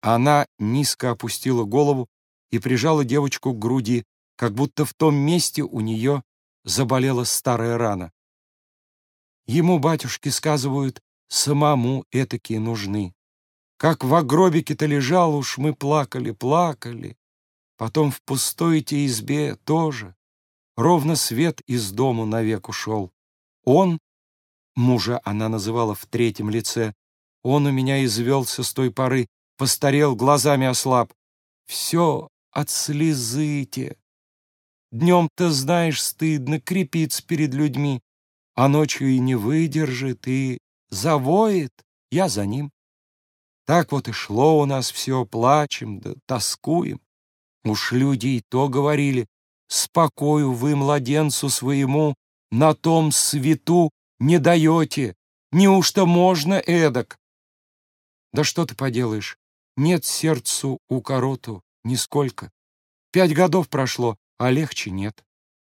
Она низко опустила голову и прижала девочку к груди, как будто в том месте у нее заболела старая рана. Ему, батюшки, сказывают, самому этакие нужны. Как в гробике-то лежал, уж мы плакали, плакали. Потом в пустой-те избе тоже. Ровно свет из дому навек ушел. Он, мужа она называла в третьем лице, он у меня извелся с той поры, постарел, глазами ослаб. Все от. Днем-то, знаешь, стыдно крепиться перед людьми, а ночью и не выдержит, и завоет, я за ним. Так вот и шло у нас все, плачем да тоскуем. Уж люди и то говорили, спокою вы младенцу своему на том свету не даете, неужто можно эдак? Да что ты поделаешь, нет сердцу у короту нисколько. Пять годов прошло, а легче нет.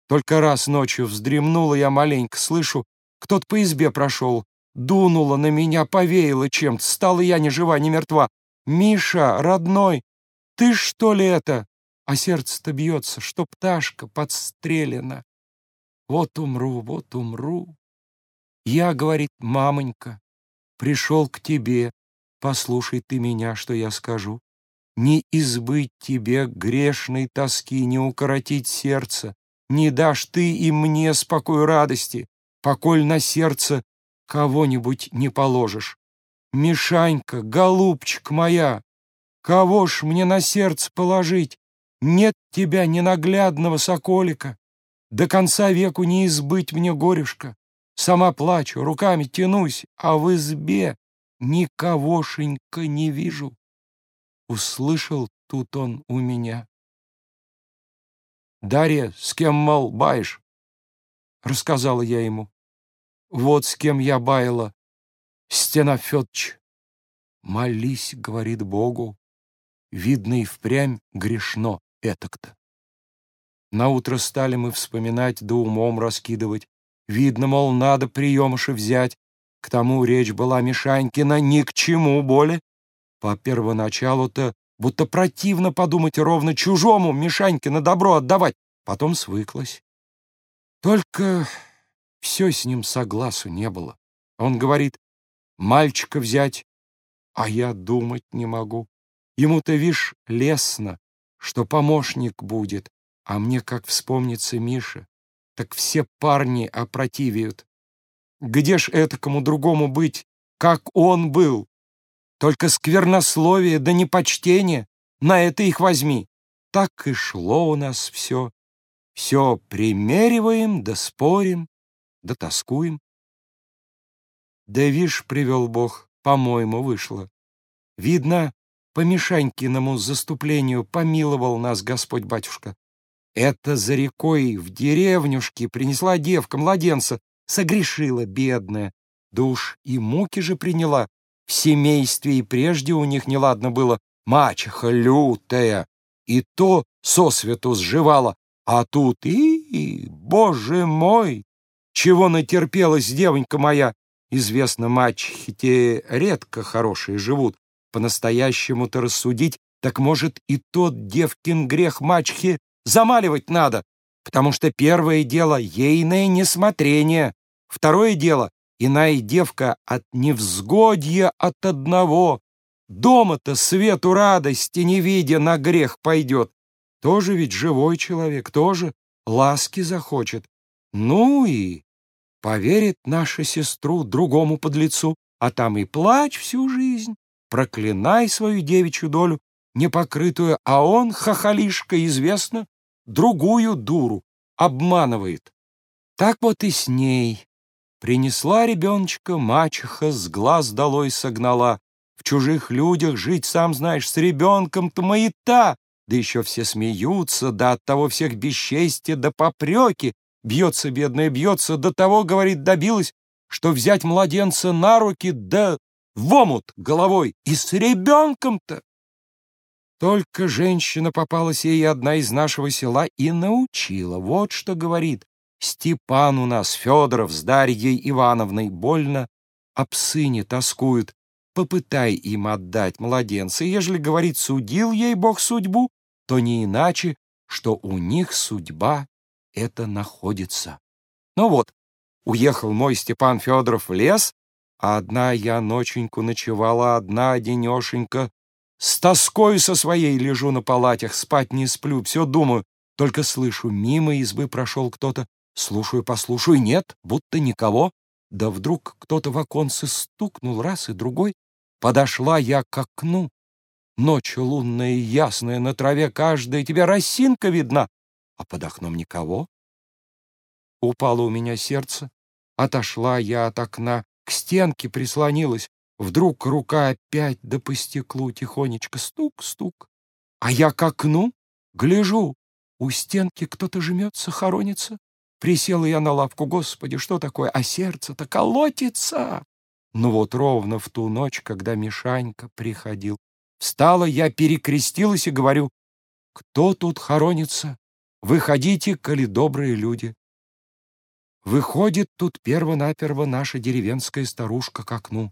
Только раз ночью вздремнула я маленько, слышу, кто-то по избе прошел, дунуло на меня, повеяло чем-то, стала я ни жива, ни мертва. «Миша, родной, ты что ли это?» А сердце-то бьется, что пташка подстрелена. Вот умру, вот умру. Я, говорит, мамонька, пришел к тебе, послушай ты меня, что я скажу. Не избыть тебе грешной тоски, не укоротить сердце, не дашь ты и мне спокой радости, поколь на сердце кого-нибудь не положишь. Мишанька, голубчик моя, кого ж мне на сердце положить? Нет тебя, ненаглядного соколика. До конца веку не избыть мне горюшка. Сама плачу, руками тянусь, а в избе никогошенька не вижу. Услышал тут он у меня. «Дарья, с кем, мол, баешь?» Рассказала я ему. «Вот с кем я баяла, Стена Федч. Молись, — говорит Богу, — видно и впрямь грешно этак-то. Наутро стали мы вспоминать да умом раскидывать. Видно, мол, надо приемыши взять. К тому речь была Мишанькина ни к чему более. По первоначалу-то будто противно подумать ровно чужому Мишаньке на добро отдавать. Потом свыклась. Только все с ним согласу не было. Он говорит, мальчика взять, а я думать не могу. Ему-то, вишь, лестно, что помощник будет, а мне, как вспомнится Миша, так все парни опротивеют. Где ж этакому другому быть, как он был? Только сквернословие да непочтение, на это их возьми. Так и шло у нас все. Все примериваем да спорим, да тоскуем. Да вишь, привел Бог, по-моему, вышло. Видно, по Мишанькиному заступлению помиловал нас Господь-батюшка. Это за рекой в деревнюшке принесла девка младенца, согрешила бедная. Душ и муки же приняла, в семействе и прежде у них неладно было, мачеха лютая, и то сосвету сживала, а тут и, боже мой, чего натерпелась девонька моя. Известно, мачехи те редко хорошие живут, по-настоящему-то рассудить, так может и тот девкин грех мачехи замаливать надо, потому что первое дело — ейное несмотрение, второе дело Иная девка от невзгодья от одного. Дома-то свету радости не видя на грех пойдет. Тоже ведь живой человек, тоже ласки захочет. Ну и поверит наша сестру другому подлецу, а там и плачь всю жизнь, проклинай свою девичью долю, непокрытую, а он, хохолишка, известно, другую дуру обманывает. Так вот и с ней Принесла ребеночка, мачеха с глаз долой согнала. В чужих людях жить, сам знаешь, с ребенком-то маята. Да еще все смеются, да от того всех бесчестия, да попреки. Бьется, бедная, бьется, до того, говорит, добилась, что взять младенца на руки, да в омут головой. И с ребенком-то. Только женщина попалась ей одна из нашего села и научила. Вот что говорит. Степан у нас, Федоров с Дарьей Ивановной, больно об сыне тоскуют. попытай им отдать младенца. Ежели, говорит, судил ей Бог судьбу, то не иначе, что у них судьба это находится. Ну вот, уехал мой Степан Федоров в лес, а одна я ноченьку ночевала, одна денешенька. С тоской со своей лежу на палатях, спать не сплю, все думаю. Только слышу, мимо избы прошел кто-то. Слушаю, послушаю, нет, будто никого. Да вдруг кто-то в оконце стукнул раз и другой. Подошла я к окну. Ночь лунная и ясная, на траве каждая тебе росинка видна, а под окном никого. Упало у меня сердце, отошла я от окна, к стенке прислонилась. Вдруг рука опять да по стеклу тихонечко стук-стук. А я к окну гляжу, у стенки кто-то жмется, хоронится. Присела я на лавку, господи, что такое? А сердце-то колотится. Ну вот ровно в ту ночь, когда Мишанька приходил. Встала я, перекрестилась и говорю, кто тут хоронится? Выходите, коли добрые люди. Выходит тут перво-наперво наша деревенская старушка к окну.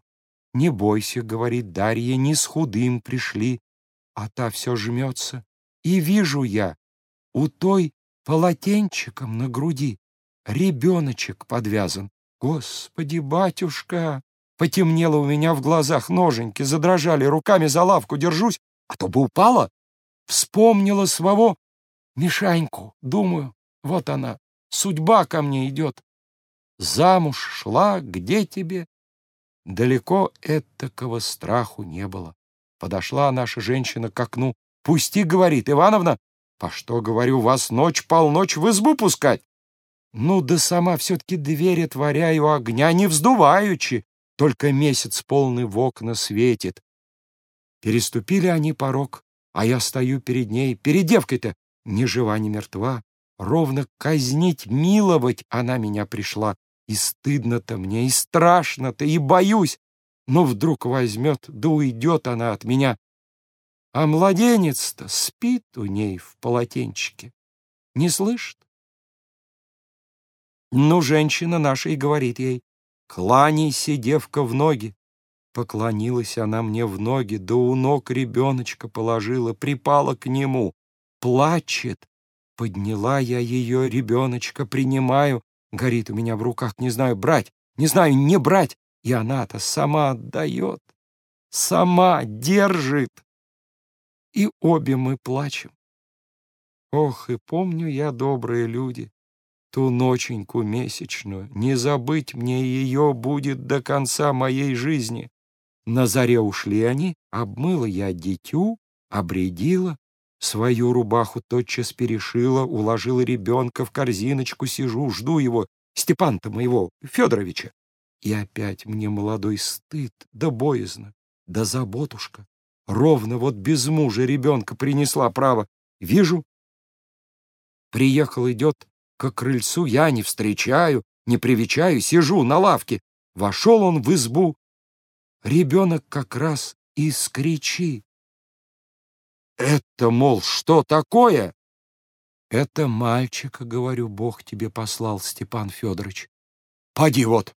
«Не бойся», — говорит Дарья, — «не с худым пришли». А та все жмется. И вижу я, у той полотенчиком на груди ребеночек подвязан. Господи, батюшка! Потемнело у меня в глазах, ноженьки задрожали, руками за лавку держусь, а то бы упала. Вспомнила своего Мишаньку, думаю, вот она, Судьба ко мне идет. Замуж шла, где тебе? Далеко этакого страху не было. Подошла наша женщина к окну. «Пусти, — говорит Ивановна, — по что, говорю, вас ночь-полночь в избу пускать?» Ну, да сама все-таки дверь отворяю огня, не вздуваючи, только месяц полный в окна светит. Переступили они порог, а я стою перед ней, перед девкой-то, ни жива, ни мертва. Ровно казнить, миловать она меня пришла. И стыдно-то мне, и страшно-то, и боюсь. Но вдруг возьмет, да уйдет она от меня. А младенец-то спит у ней в полотенчике. Не слышит? Ну, женщина наша и говорит ей, «Кланяйся, девка, в ноги». Поклонилась она мне в ноги, да у ног ребеночка положила, припала к нему. Плачет, Подняла я ее, ребеночка, принимаю. Горит у меня в руках, не знаю, брать, не знаю, не брать. И она-то сама отдает, сама держит. И обе мы плачем. Ох, и помню я, добрые люди, ту ноченьку месячную. Не забыть мне ее будет до конца моей жизни. На заре ушли они, обмыла я дитю, обредила, Свою рубаху тотчас перешила, уложила ребенка в корзиночку, сижу, жду его, Степан-то моего, Федоровича. И опять мне молодой стыд, да боязно, да заботушка. Ровно вот без мужа ребенка принесла право. Вижу, приехал, идет к крыльцу, я не встречаю, не привечаю, сижу на лавке. Вошел он в избу. Ребенок как раз и скричит. Это, мол, что такое? Это мальчика, говорю, Бог тебе послал, Степан Федорович. Поди вот.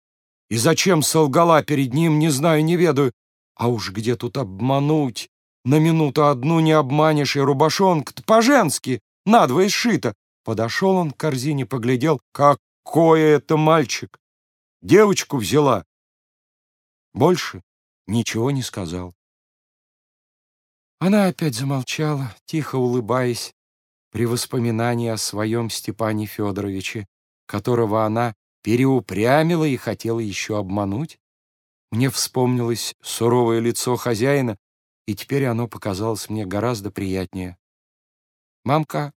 И зачем солгала перед ним, не знаю, не ведаю. А уж где тут обмануть? На минуту одну не обманешь, и рубашонка по-женски, надвое сшито. Подошел он к корзине, поглядел, какой это мальчик. Девочку взяла. Больше ничего не сказал. Она опять замолчала, тихо улыбаясь, при воспоминании о своем Степане Федоровиче, которого она переупрямила и хотела еще обмануть. Мне вспомнилось суровое лицо хозяина, и теперь оно показалось мне гораздо приятнее. «Мамка?»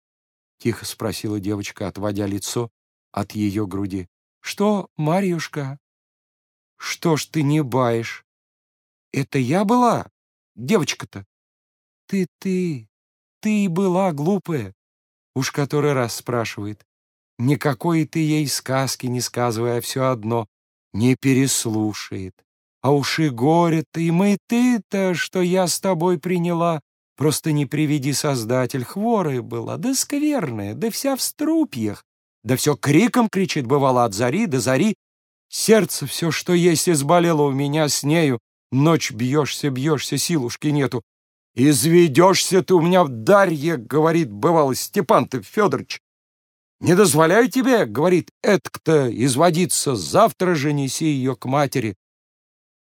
— тихо спросила девочка, отводя лицо от ее груди. «Что, Марьюшка? Что ж ты не баешь? Это я была?» Девочка-то. Ты, ты, ты и была глупая. Уж который раз спрашивает. Никакой ты ей сказки не сказывая, а все одно не переслушает. А уж и горе-то, и мы ты-то, что я с тобой приняла, просто не приведи Создатель, хворая была, да скверная, да вся в струпьях, да все криком кричит, бывало, от зари до зари. Сердце все, что есть, изболело у меня с нею, Ночь бьешься, бьешься, силушки нету. Изведешься ты у меня в Дарье, говорит, бывало, Степан ты, Федорович. Не дозволяю тебе, говорит, этк-то изводиться, завтра же неси ее к матери.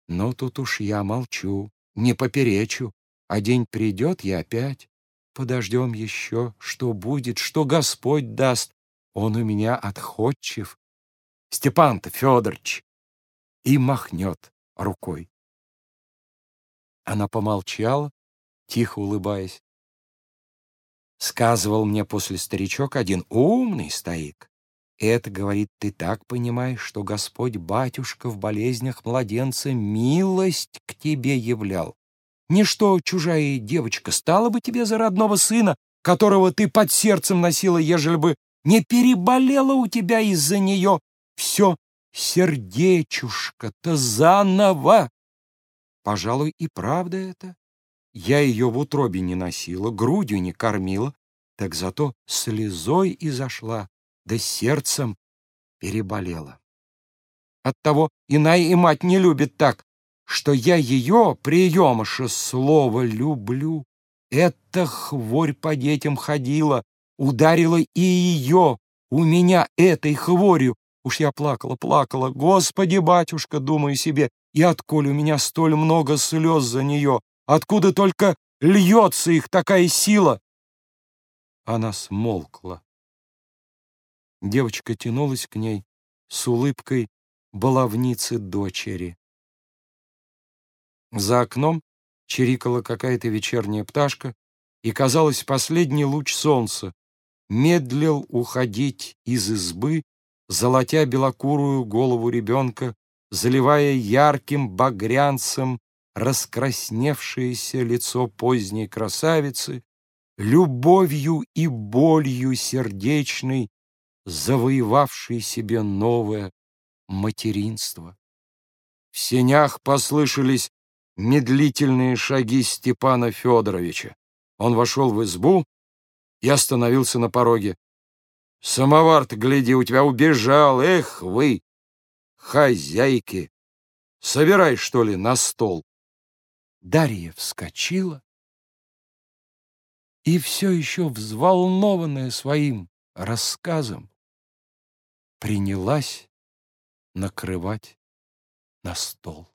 Но тут уж я молчу, не поперечу, а день придет, я опять. Подождем еще, что будет, что Господь даст. Он у меня отходчив. Степан-то Федорович. И махнет рукой. Она помолчала, тихо улыбаясь. Сказывал мне после старичок один умный стоик. Это, говорит, ты так понимаешь, что Господь батюшка в болезнях младенца милость к тебе являл. Ничто чужая девочка стала бы тебе за родного сына, которого ты под сердцем носила, ежели бы не переболела у тебя из-за нее все сердечушка-то заново. Пожалуй, и правда это. Я ее в утробе не носила, грудью не кормила, так зато слезой и зашла, да сердцем переболела. Оттого иная и мать не любит так, что я ее, приемыша, слово люблю. Эта хворь по детям ходила, ударила и ее, у меня этой хворью. Уж я плакала, плакала, Господи, батюшка, думаю себе, и отколь у меня столь много слез за нее, откуда только льется их такая сила? Она смолкла. Девочка тянулась к ней с улыбкой баловницы дочери. За окном чирикала какая-то вечерняя пташка, и, казалось, последний луч солнца медлил уходить из избы, золотя белокурую голову ребенка, заливая ярким багрянцем раскрасневшееся лицо поздней красавицы, любовью и болью сердечной, завоевавшей себе новое материнство. В сенях послышались медлительные шаги Степана Федоровича. Он вошел в избу и остановился на пороге. «Самовар-то, гляди, у тебя убежал! Эх вы, хозяйки! Собирай, что ли, на стол!» Дарья вскочила и все еще взволнованная своим рассказом принялась накрывать на стол.